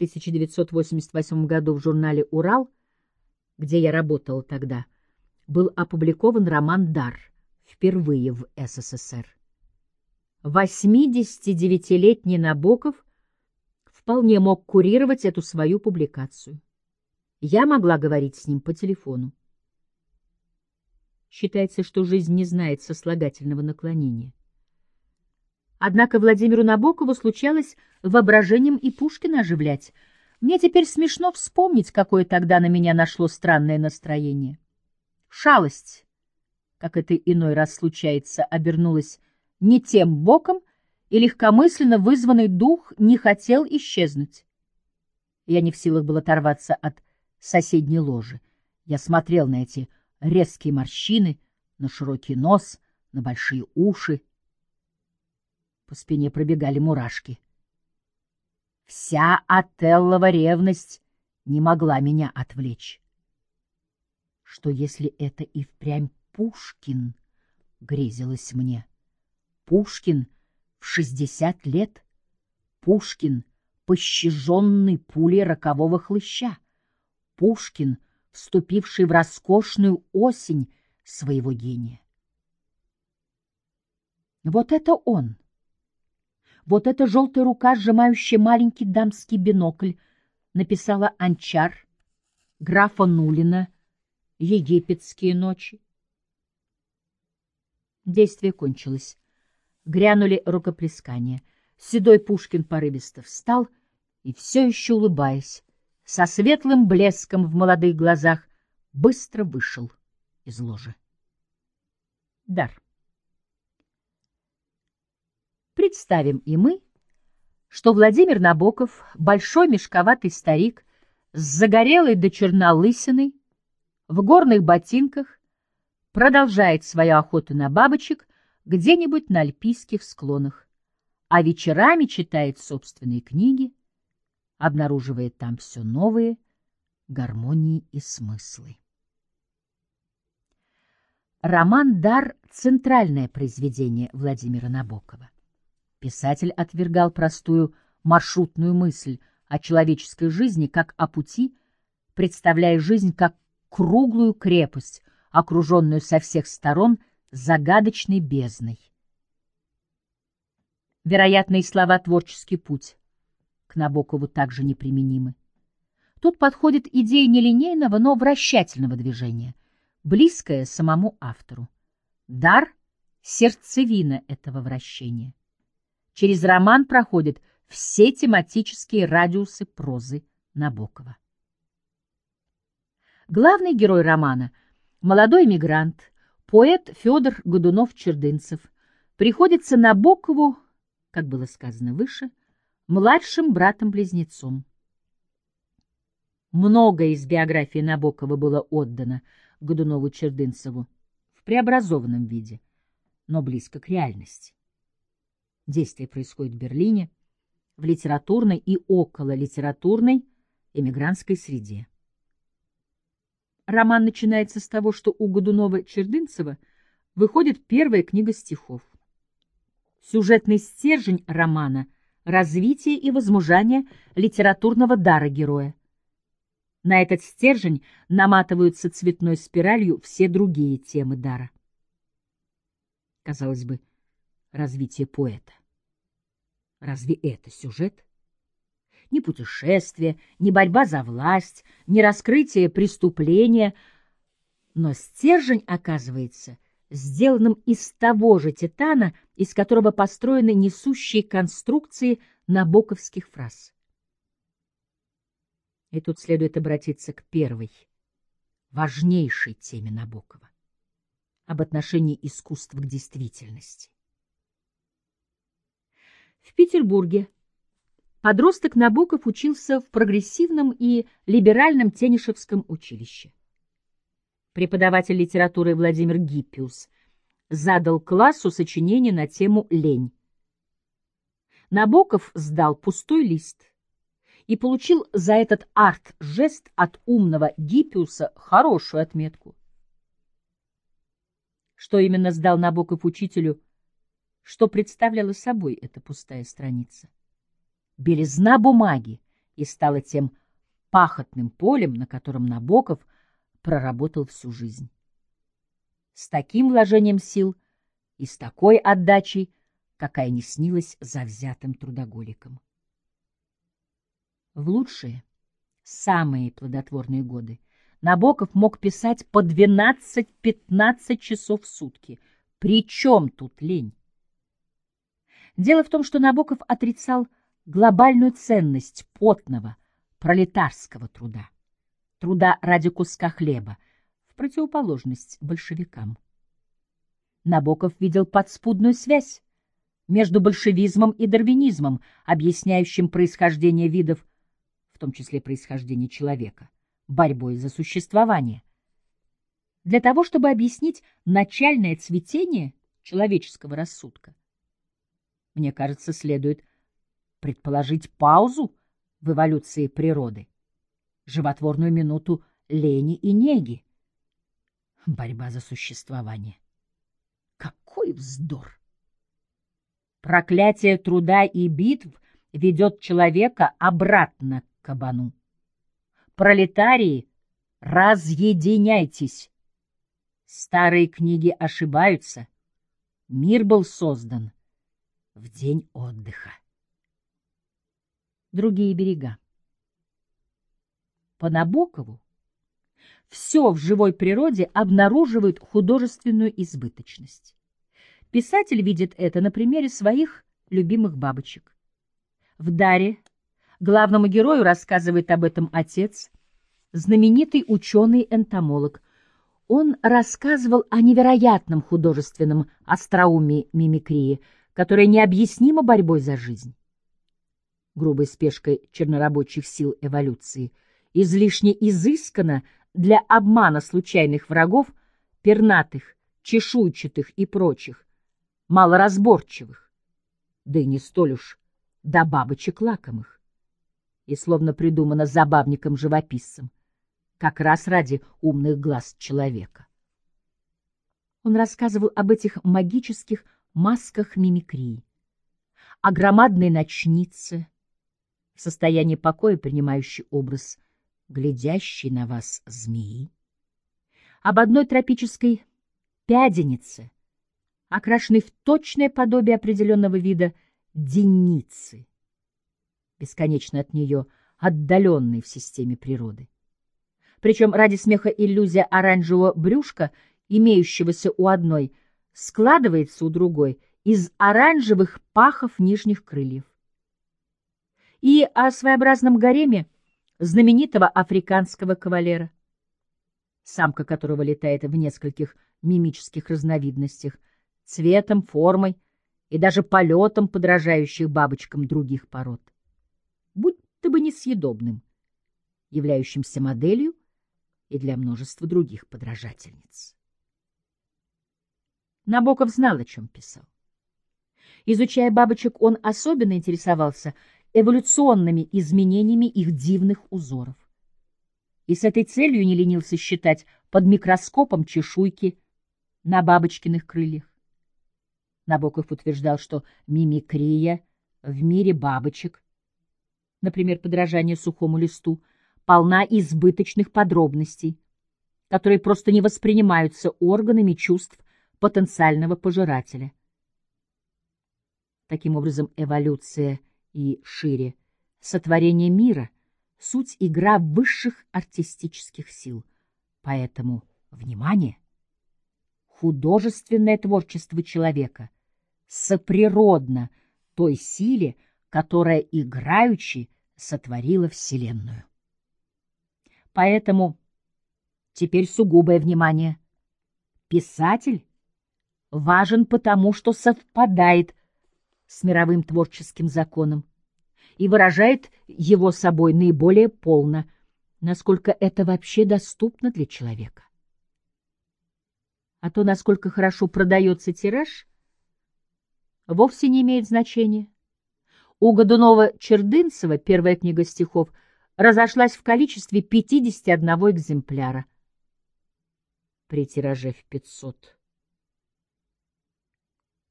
1988 году в журнале «Урал», где я работала тогда, был опубликован роман «Дар» впервые в СССР. 89-летний Набоков вполне мог курировать эту свою публикацию. Я могла говорить с ним по телефону. Считается, что жизнь не знает сослагательного наклонения. Однако Владимиру Набокову случалось воображением и Пушкина оживлять. Мне теперь смешно вспомнить, какое тогда на меня нашло странное настроение. Шалость, как это иной раз случается, обернулась не тем боком, и легкомысленно вызванный дух не хотел исчезнуть. Я не в силах был оторваться от соседней ложи. Я смотрел на эти резкие морщины, на широкий нос, на большие уши. По спине пробегали мурашки. Вся Отеллова ревность не могла меня отвлечь. Что если это и впрямь Пушкин, грезилось мне. Пушкин в шестьдесят лет, Пушкин, пощаженный пулей рокового хлыща, Пушкин, вступивший в роскошную осень своего гения. Вот это он! Вот эта желтая рука, сжимающая маленький дамский бинокль, написала Анчар, графа Нулина, «Египетские ночи». Действие кончилось. Грянули рукоплескания. Седой Пушкин порывисто встал и, все еще улыбаясь, со светлым блеском в молодых глазах, быстро вышел из ложи. Дар. Представим и мы, что Владимир Набоков, большой мешковатый старик, с загорелой до черна лысиной, в горных ботинках, продолжает свою охоту на бабочек где-нибудь на альпийских склонах, а вечерами читает собственные книги, обнаруживает там все новые гармонии и смыслы. Роман «Дар» — центральное произведение Владимира Набокова. Писатель отвергал простую маршрутную мысль о человеческой жизни как о пути, представляя жизнь как круглую крепость, окруженную со всех сторон загадочной бездной. Вероятно, и слова «творческий путь» к Набокову также неприменимы. Тут подходит идея нелинейного, но вращательного движения, близкая самому автору. Дар — сердцевина этого вращения. Через роман проходят все тематические радиусы прозы Набокова. Главный герой романа — молодой мигрант, поэт Федор Годунов-Чердынцев, приходится Набокову, как было сказано выше, младшим братом-близнецом. Многое из биографии Набокова было отдано Годунову-Чердынцеву в преобразованном виде, но близко к реальности. Действие происходит в Берлине, в литературной и около литературной эмигрантской среде. Роман начинается с того, что у Годунова-Чердынцева выходит первая книга стихов. Сюжетный стержень романа — развитие и возмужание литературного дара героя. На этот стержень наматываются цветной спиралью все другие темы дара. Казалось бы, развитие поэта. Разве это сюжет? Ни путешествие, ни борьба за власть, ни раскрытие преступления. Но стержень оказывается сделанным из того же титана, из которого построены несущие конструкции набоковских фраз. И тут следует обратиться к первой, важнейшей теме Набокова — об отношении искусства к действительности. В Петербурге подросток Набоков учился в прогрессивном и либеральном Тенишевском училище. Преподаватель литературы Владимир Гиппиус задал классу сочинение на тему «Лень». Набоков сдал пустой лист и получил за этот арт-жест от умного Гиппиуса хорошую отметку. Что именно сдал Набоков учителю – что представляла собой эта пустая страница. Белизна бумаги и стало тем пахотным полем, на котором Набоков проработал всю жизнь. С таким вложением сил и с такой отдачей, какая не снилась завзятым трудоголикам. В лучшие, самые плодотворные годы Набоков мог писать по 12-15 часов в сутки. Причем тут лень? Дело в том, что Набоков отрицал глобальную ценность потного, пролетарского труда, труда ради куска хлеба, в противоположность большевикам. Набоков видел подспудную связь между большевизмом и дарвинизмом, объясняющим происхождение видов, в том числе происхождение человека, борьбой за существование. Для того, чтобы объяснить начальное цветение человеческого рассудка, мне кажется, следует предположить паузу в эволюции природы, животворную минуту лени и неги. Борьба за существование. Какой вздор! Проклятие труда и битв ведет человека обратно к кабану. Пролетарии, разъединяйтесь! Старые книги ошибаются. Мир был создан в день отдыха. Другие берега. По Набокову все в живой природе обнаруживает художественную избыточность. Писатель видит это на примере своих любимых бабочек. В «Даре» главному герою рассказывает об этом отец, знаменитый ученый-энтомолог. Он рассказывал о невероятном художественном остроумии мимикрии, которая необъяснима борьбой за жизнь. Грубой спешкой чернорабочих сил эволюции, излишне изысканно для обмана случайных врагов, пернатых, чешуйчатых и прочих, малоразборчивых, да и не столь уж до бабочек лакомых, и словно придумано забавником-живописцем, как раз ради умных глаз человека. Он рассказывал об этих магических масках мимикрии, о громадной ночнице, в состоянии покоя принимающей образ глядящей на вас змеи, об одной тропической пяденице, окрашенной в точное подобие определенного вида деницы, бесконечно от нее отдаленной в системе природы. Причем ради смеха иллюзия оранжевого брюшка, имеющегося у одной, складывается у другой из оранжевых пахов нижних крыльев. И о своеобразном гареме знаменитого африканского кавалера, самка которого летает в нескольких мимических разновидностях, цветом, формой и даже полетом, подражающих бабочкам других пород. Будь-то бы несъедобным, являющимся моделью и для множества других подражательниц. Набоков знал, о чем писал. Изучая бабочек, он особенно интересовался эволюционными изменениями их дивных узоров. И с этой целью не ленился считать под микроскопом чешуйки на бабочкиных крыльях. Набоков утверждал, что мимикрия в мире бабочек, например, подражание сухому листу, полна избыточных подробностей, которые просто не воспринимаются органами чувств потенциального пожирателя. Таким образом, эволюция и шире сотворение мира — суть игра высших артистических сил. Поэтому, внимание, художественное творчество человека соприродно той силе, которая играючи сотворила Вселенную. Поэтому теперь сугубое внимание. Писатель важен потому, что совпадает с мировым творческим законом и выражает его собой наиболее полно, насколько это вообще доступно для человека. А то, насколько хорошо продается тираж, вовсе не имеет значения. У Годунова-Чердынцева первая книга стихов разошлась в количестве 51 экземпляра при тираже в 500.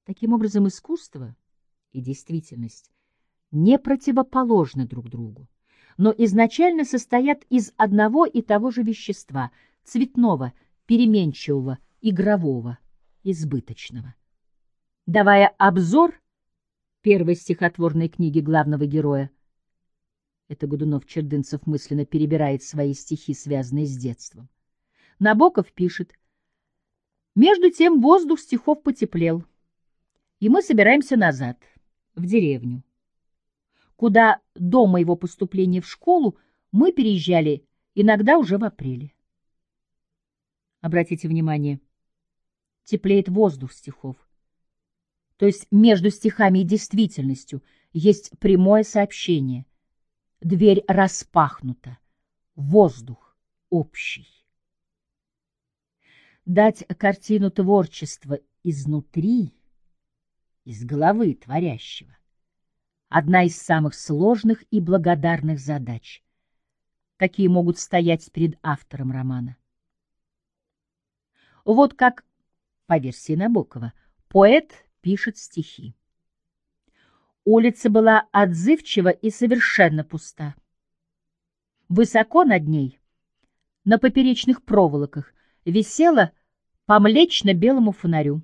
Таким образом, искусство и действительность не противоположны друг другу, но изначально состоят из одного и того же вещества — цветного, переменчивого, игрового, избыточного. Давая обзор первой стихотворной книги главного героя, это Годунов-Чердынцев мысленно перебирает свои стихи, связанные с детством. Набоков пишет, «Между тем воздух стихов потеплел, и мы собираемся назад, в деревню, куда до моего поступления в школу мы переезжали иногда уже в апреле. Обратите внимание, теплеет воздух стихов. То есть между стихами и действительностью есть прямое сообщение. Дверь распахнута, воздух общий. Дать картину творчества изнутри, из головы творящего. Одна из самых сложных и благодарных задач, какие могут стоять перед автором романа. Вот как, по версии Набокова, поэт пишет стихи. Улица была отзывчива и совершенно пуста. Высоко над ней, на поперечных проволоках, висела по млечно-белому фонарю.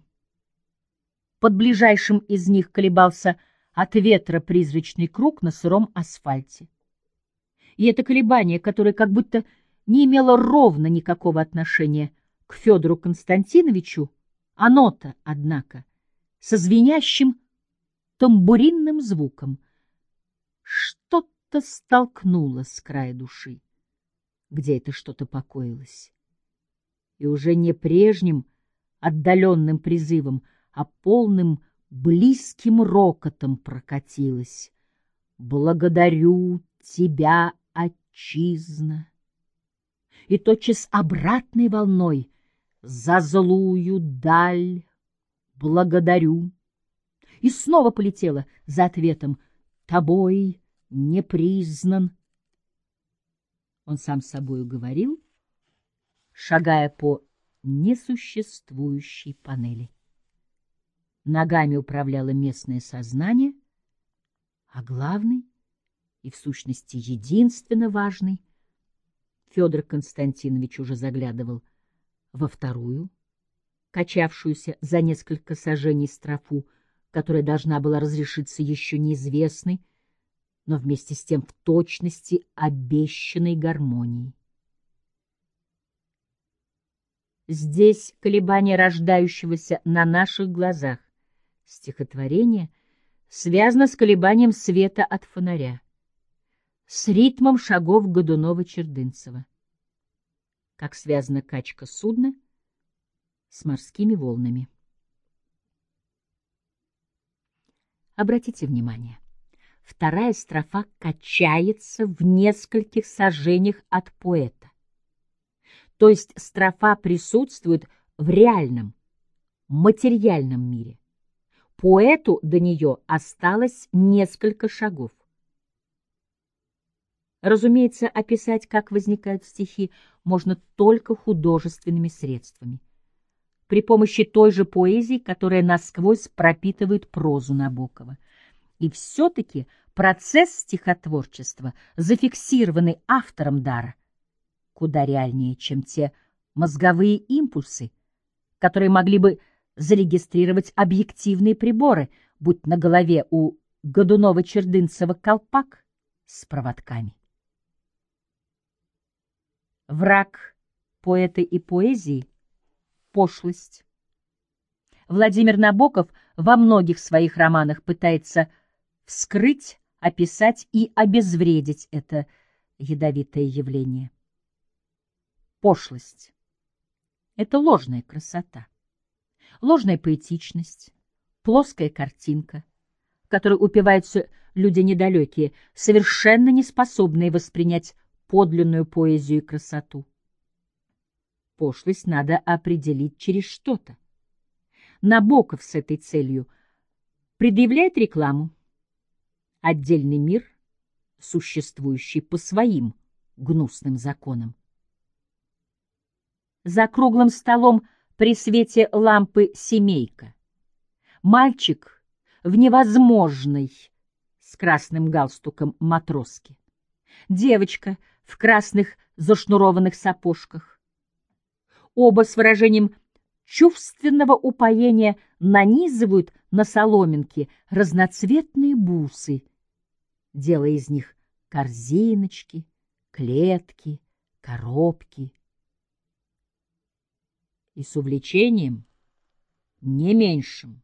Под ближайшим из них колебался от ветра призрачный круг на сыром асфальте. И это колебание, которое как будто не имело ровно никакого отношения к Федору Константиновичу, оно-то, однако, со звенящим тамбуринным звуком, что-то столкнуло с края души, где это что-то покоилось. И уже не прежним отдаленным призывом, а полным близким рокотом прокатилась. Благодарю тебя, отчизна. И тотчас обратной волной за злую даль благодарю. И снова полетела за ответом тобой не признан. Он сам с собою говорил, шагая по несуществующей панели ногами управляло местное сознание, а главный и, в сущности, единственно важный, Федор Константинович уже заглядывал во вторую, качавшуюся за несколько сажений строфу, которая должна была разрешиться еще неизвестной, но вместе с тем в точности обещанной гармонии. Здесь колебания рождающегося на наших глазах, Стихотворение связано с колебанием света от фонаря, с ритмом шагов Годунова-Чердынцева. Как связана качка судна с морскими волнами. Обратите внимание, вторая строфа качается в нескольких сажениях от поэта. То есть строфа присутствует в реальном, материальном мире. Поэту до нее осталось несколько шагов. Разумеется, описать, как возникают стихи, можно только художественными средствами. При помощи той же поэзии, которая насквозь пропитывает прозу Набокова. И все-таки процесс стихотворчества, зафиксированный автором дара, куда реальнее, чем те мозговые импульсы, которые могли бы зарегистрировать объективные приборы, будь на голове у Годунова-Чердынцева колпак с проводками. Враг поэта и поэзии — пошлость. Владимир Набоков во многих своих романах пытается вскрыть, описать и обезвредить это ядовитое явление. Пошлость — это ложная красота ложная поэтичность, плоская картинка, которой упиваются люди недалекие, совершенно не способные воспринять подлинную поэзию и красоту. Пошлость надо определить через что-то. Набоков с этой целью предъявляет рекламу. Отдельный мир, существующий по своим гнусным законам. За круглым столом при свете лампы семейка. Мальчик в невозможной с красным галстуком матроски. девочка в красных зашнурованных сапожках. Оба с выражением чувственного упоения нанизывают на соломинки разноцветные бусы, делая из них корзиночки, клетки, коробки. И с увлечением, не меньшим,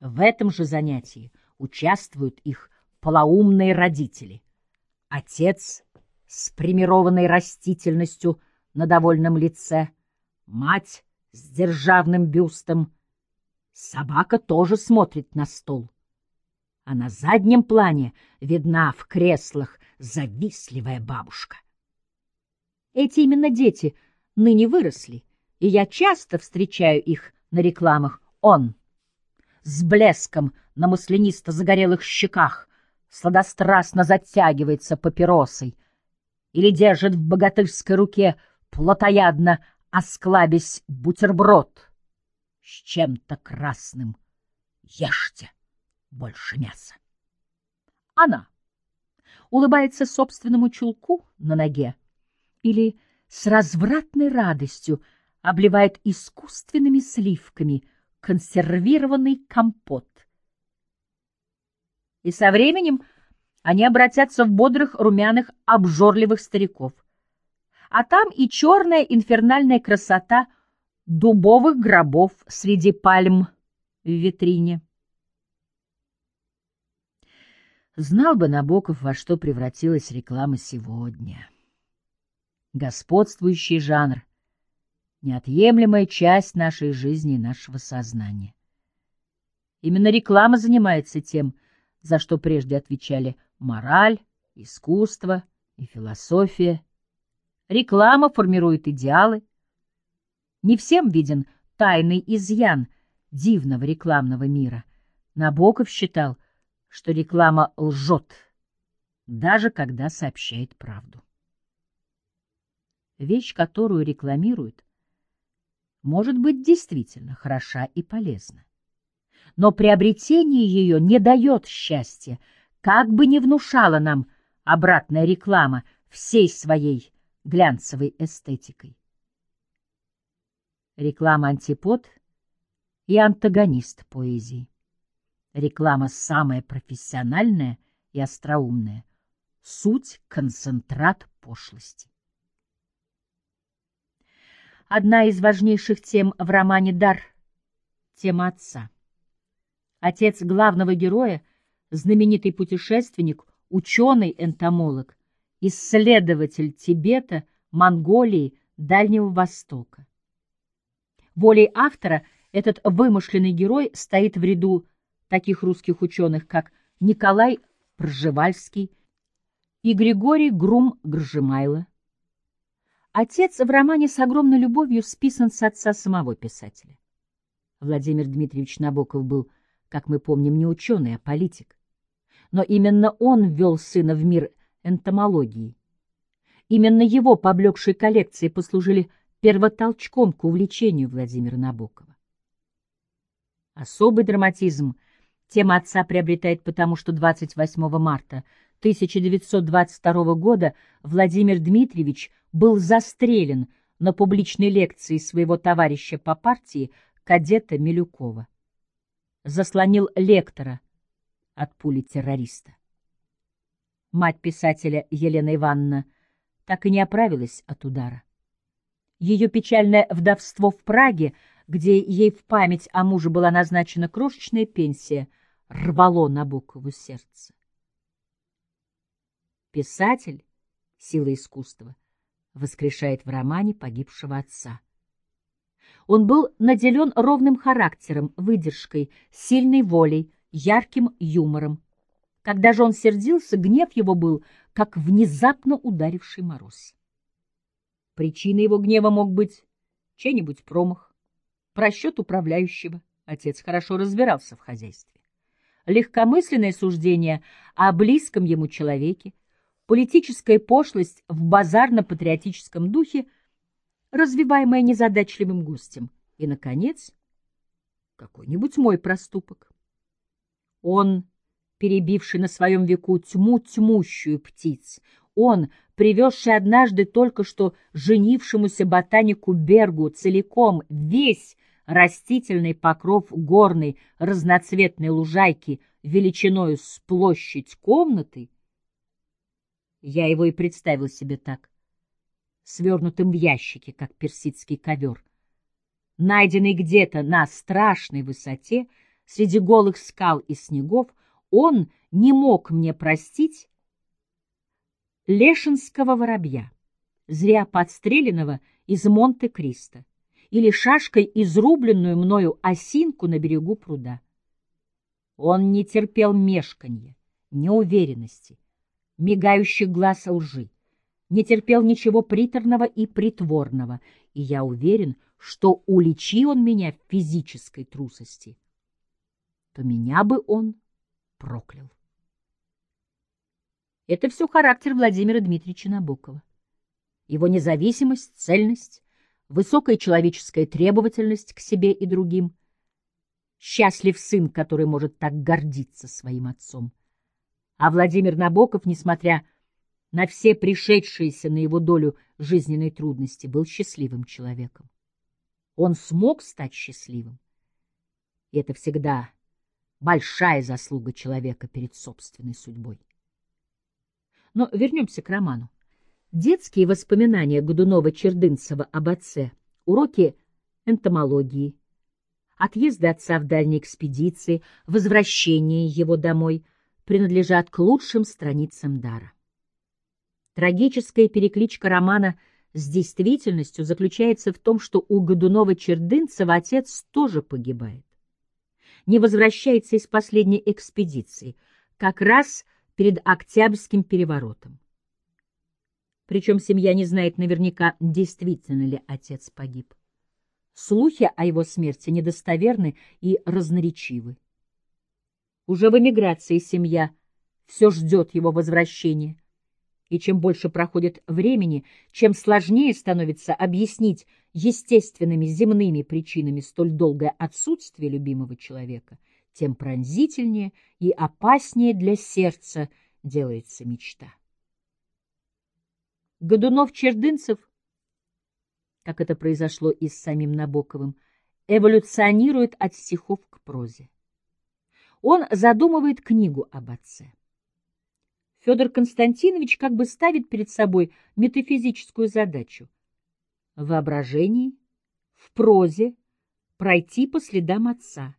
в этом же занятии участвуют их полоумные родители. Отец с примированной растительностью на довольном лице, мать с державным бюстом. Собака тоже смотрит на стол. А на заднем плане видна в креслах завистливая бабушка. Эти именно дети ныне выросли, и я часто встречаю их на рекламах. Он с блеском на маслянисто-загорелых щеках сладострастно затягивается папиросой или держит в богатырской руке плотоядно осклабясь бутерброд с чем-то красным. Ешьте больше мяса. Она улыбается собственному чулку на ноге или с развратной радостью обливает искусственными сливками консервированный компот. И со временем они обратятся в бодрых, румяных, обжорливых стариков — а там и черная инфернальная красота дубовых гробов среди пальм в витрине. Знал бы Набоков, во что превратилась реклама сегодня. Господствующий жанр — неотъемлемая часть нашей жизни и нашего сознания. Именно реклама занимается тем, за что прежде отвечали мораль, искусство и философия — Реклама формирует идеалы. Не всем виден тайный изъян дивного рекламного мира. Набоков считал, что реклама лжет, даже когда сообщает правду. Вещь, которую рекламируют, может быть действительно хороша и полезна. Но приобретение ее не дает счастья, как бы не внушала нам обратная реклама всей своей глянцевой эстетикой. Реклама антипод и антагонист поэзии. Реклама самая профессиональная и остроумная. Суть — концентрат пошлости. Одна из важнейших тем в романе «Дар» — тема отца. Отец главного героя, знаменитый путешественник, ученый-энтомолог, исследователь Тибета, Монголии, Дальнего Востока. Волей автора этот вымышленный герой стоит в ряду таких русских ученых, как Николай Пржевальский и Григорий Грум-Гржемайло. Отец в романе с огромной любовью списан с отца самого писателя. Владимир Дмитриевич Набоков был, как мы помним, не ученый, а политик. Но именно он ввел сына в мир энтомологии. Именно его поблекшие коллекции послужили первотолчком к увлечению Владимира Набокова. Особый драматизм тема отца приобретает потому, что 28 марта 1922 года Владимир Дмитриевич был застрелен на публичной лекции своего товарища по партии кадета Милюкова. Заслонил лектора от пули террориста мать писателя Елена Ивановна, так и не оправилась от удара. Ее печальное вдовство в Праге, где ей в память о муже была назначена крошечная пенсия, рвало на букву сердце. Писатель, сила искусства, воскрешает в романе погибшего отца. Он был наделен ровным характером, выдержкой, сильной волей, ярким юмором, когда же он сердился, гнев его был, как внезапно ударивший мороз. Причиной его гнева мог быть чей-нибудь промах, просчет управляющего. Отец хорошо разбирался в хозяйстве. Легкомысленное суждение о близком ему человеке, политическая пошлость в базарно-патриотическом духе, развиваемая незадачливым гостем. И, наконец, какой-нибудь мой проступок. Он перебивший на своем веку тьму тьмущую птиц, он, привезший однажды только что женившемуся ботанику Бергу целиком весь растительный покров горной разноцветной лужайки величиною с площадь комнаты, я его и представил себе так, свернутым в ящике, как персидский ковер, найденный где-то на страшной высоте среди голых скал и снегов, он не мог мне простить лешинского воробья, зря подстреленного из Монте-Кристо, или шашкой изрубленную мною осинку на берегу пруда. Он не терпел мешканья, неуверенности, мигающих глаз лжи, не терпел ничего приторного и притворного, и я уверен, что уличи он меня в физической трусости, то меня бы он проклял. Это все характер Владимира Дмитриевича Набокова. Его независимость, цельность, высокая человеческая требовательность к себе и другим. Счастлив сын, который может так гордиться своим отцом. А Владимир Набоков, несмотря на все пришедшиеся на его долю жизненной трудности, был счастливым человеком. Он смог стать счастливым. И это всегда большая заслуга человека перед собственной судьбой. Но вернемся к роману. Детские воспоминания Годунова-Чердынцева об отце, уроки энтомологии, отъезды отца в дальние экспедиции, возвращение его домой принадлежат к лучшим страницам дара. Трагическая перекличка романа с действительностью заключается в том, что у Годунова-Чердынцева отец тоже погибает. Не возвращается из последней экспедиции, как раз перед Октябрьским переворотом. Причем семья не знает наверняка, действительно ли отец погиб. Слухи о его смерти недостоверны и разноречивы. Уже в эмиграции семья все ждет его возвращения. И чем больше проходит времени, чем сложнее становится объяснить естественными земными причинами столь долгое отсутствие любимого человека — тем пронзительнее и опаснее для сердца делается мечта. Годунов-Чердынцев, как это произошло и с самим Набоковым, эволюционирует от стихов к прозе. Он задумывает книгу об отце. Федор Константинович как бы ставит перед собой метафизическую задачу — в воображении, в прозе пройти по следам отца,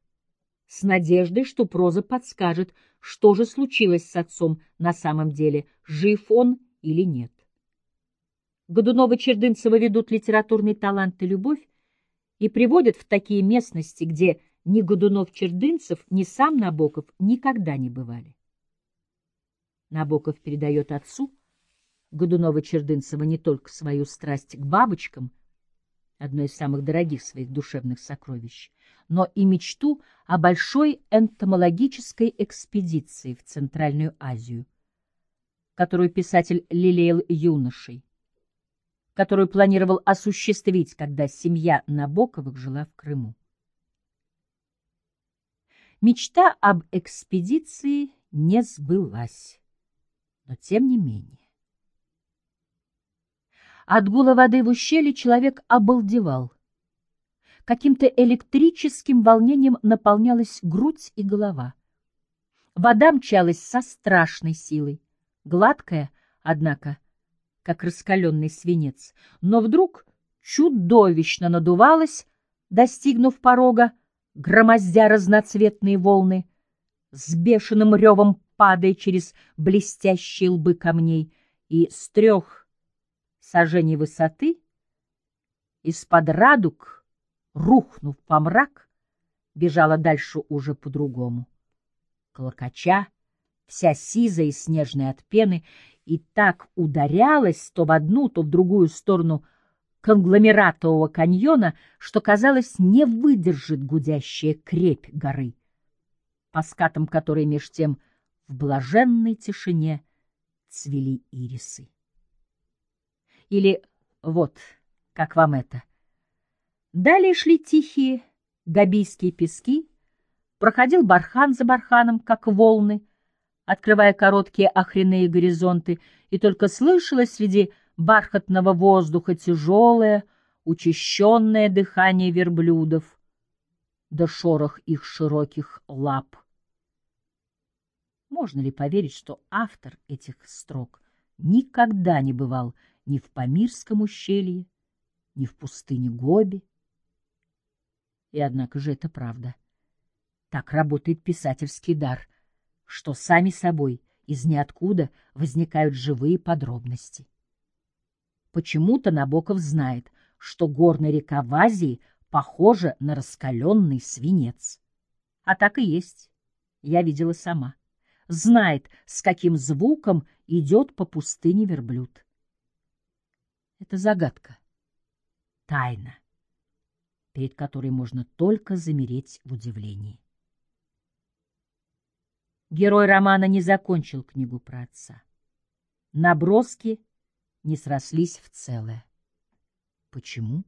с надеждой, что проза подскажет, что же случилось с отцом на самом деле, жив он или нет. Годунова-Чердынцева ведут литературный талант и любовь и приводят в такие местности, где ни Годунов-Чердынцев, ни сам Набоков никогда не бывали. Набоков передает отцу Годунова-Чердынцева не только свою страсть к бабочкам, одно из самых дорогих своих душевных сокровищ, но и мечту о большой энтомологической экспедиции в Центральную Азию, которую писатель лелеял юношей, которую планировал осуществить, когда семья Набоковых жила в Крыму. Мечта об экспедиции не сбылась, но тем не менее. От гула воды в ущелье человек обалдевал — Каким-то электрическим волнением наполнялась грудь и голова. Вода мчалась со страшной силой, гладкая, однако, как раскаленный свинец, но вдруг чудовищно надувалась, достигнув порога, громоздя разноцветные волны, с бешеным ревом падая через блестящие лбы камней, и с трех сажений высоты из-под радуг рухнув по мрак, бежала дальше уже по-другому. Клокоча, вся сизая и снежная от пены, и так ударялась то в одну, то в другую сторону конгломератового каньона, что, казалось, не выдержит гудящая крепь горы, по скатам которой меж тем в блаженной тишине цвели ирисы. Или вот, как вам это — Далее шли тихие габийские пески, проходил бархан за барханом, как волны, открывая короткие охренные горизонты, и только слышалось среди бархатного воздуха тяжелое, учащенное дыхание верблюдов, да шорох их широких лап. Можно ли поверить, что автор этих строк никогда не бывал ни в Памирском ущелье, ни в пустыне Гоби? И однако же это правда. Так работает писательский дар, что сами собой из ниоткуда возникают живые подробности. Почему-то Набоков знает, что горная река в Азии похожа на раскаленный свинец. А так и есть. Я видела сама знает, с каким звуком идет по пустыне верблюд. Это загадка, тайна, перед которой можно только замереть в удивлении. Герой романа не закончил книгу про отца. Наброски не срослись в целое. Почему?